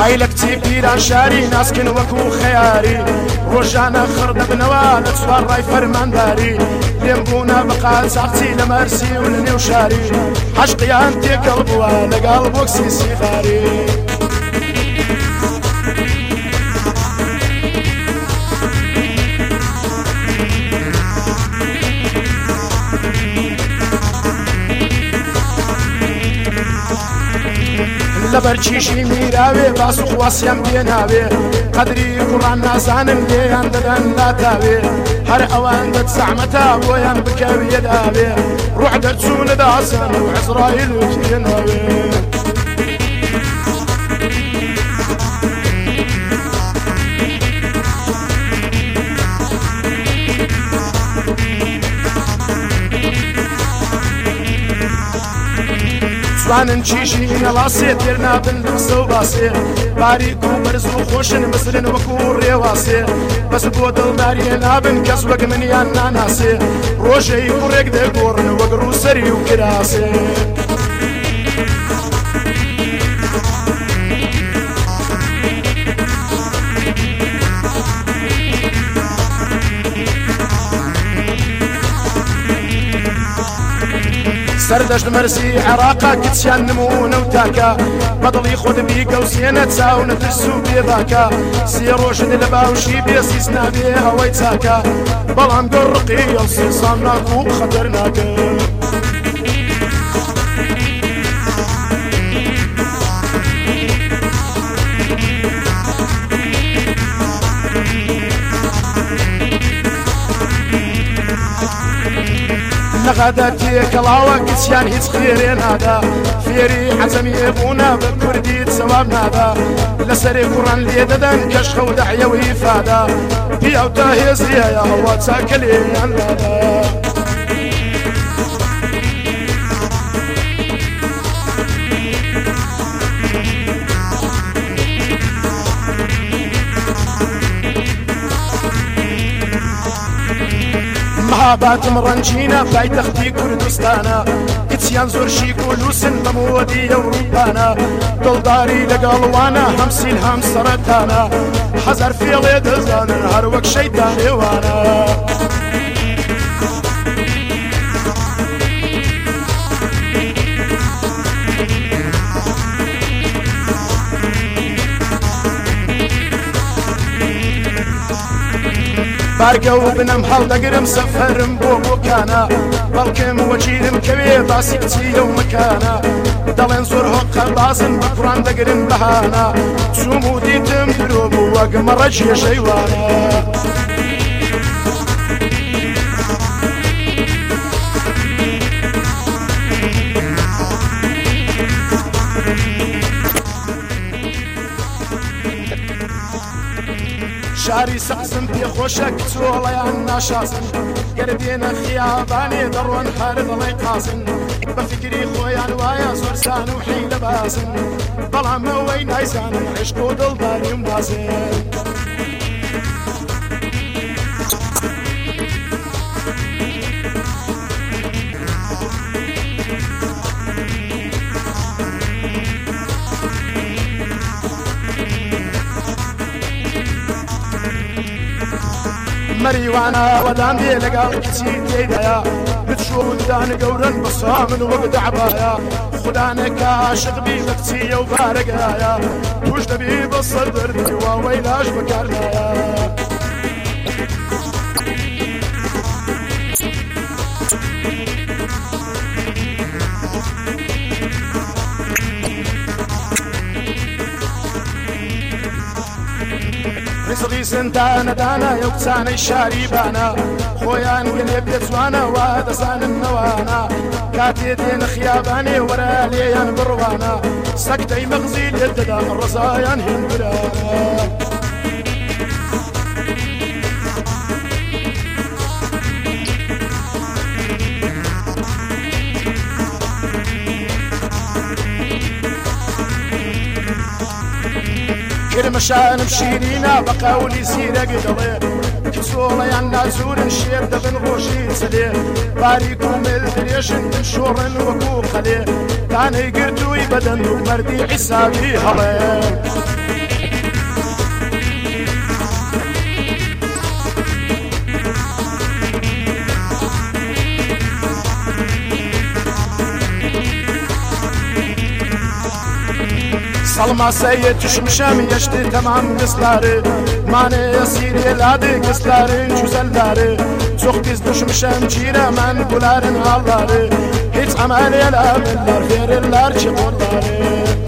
حی لە کچی پیران شاری ناسکن وەکو خەیاری ڕۆژانە خڕدە بنەوە لە چوار ڕای فەرمانداری پێم بوونا بقال ساقچی لە مەرسی و لە نێو شاری حەشقیان تێکەڵ بووە لەگەڵ بۆکسی سیخاری. لەبەرچیشی میراوێ باس و خواسیان پێناوێ قدری کوڕان نازانم لێیان هر اوان هەر ئەوان دەت سەعمەتا بۆیان روح ڕوح دەرچوونە داسان و عزرائیل و تێناوێ زانن چیشی نەڵاسێ تێر نابن قسە و باسێ باریک و بەرز و خۆشن بەسرن وەکو و ڕێواسێ بەس بۆ دڵداریە نابن کەس وەک منیان ناناسێ ڕۆژەی و ڕێک دەگۆڕن وەگەڕ و سەری و کراسێ. سەردەشت مەرسی عێراقا کچیان نمونە و تاکە بەدڵی خودبی گەوسێنە چاو نەترس و پێداکە سێ ڕۆژن لە باوشی بێسیس نابێ ئەوەی چاکە بەڵام گەڕقی ئەو سێ سامناک و خەدەر ناکە. لغداتي كلاوك سيان هيس خيرين هذا فيري حزم يبونا بكردي نادا هذا سري قران لي ددن كشخ ودعيا ويفادا بيا وتاهيز يا يا واتساكلي عن هذا باباتم ڕەنجینە پایتەختی کوردستانە کچیان زۆر شیک و لووسن بەمودی ئەوروپانە دڵداری لەگەڵوانە هەمسین هەم سەرەتانە حەزار فێڵێ دەزانن هەروەک شەیدا ێوانە. بارگە و بنم هەڵدەگرم سەفرم بۆ بۆکانە بەڵکم وەچیرم کەوێ باسی کچی لەو مکانە دەڵێن زۆر هۆقە بازن بە کوڕان دەگرم بەهانە چوم و دیتم درۆ بوو وەگمەڕە چێشەی وانە. شاری ساسم پێخۆشە کچۆڵەیان ناشاسن گەر دێنە خیابانێ دەڕۆن هەر دەڵی قاسن بە فکری خۆیان وایە زۆرسان و حی لە بازن بەڵام ئەوەی نایزانم عشق و دڵداری و نازێت. مريوانا ودان دي ودامي لقاو كتير يا بتشوف دان قورن بصامن وبدع بايا خدانك عاشق بي بكتي وبارق يا وش دبي بصدر دي واويلاش بكار يا زندانەدانە یو قچانەی شاریبانە خۆیان گلێ پێ جوانەوە دەزانم نەوانە کاتێ دێنە خیابانێ وەرە لێیان بڕوانە سەکتەی مەغزی لێ دەدام ڕزایان هێن برە. كرمشان بشيرينا بقاولي سيرة قدلي كسولة يعنا زور نشير دبن غوشي سلي باريكو ملدريشن تنشور وكو خليه تعني قرتوي بدن ومردي حسابي هلي Salmasaya düşmüşəm geçdi tamam qızları Məni əsir elədi qızların gözəlləri Çox biz düşmüşəm ciyirə mən bunların halları Heç əməl eləmirlər, verirlər ki qulları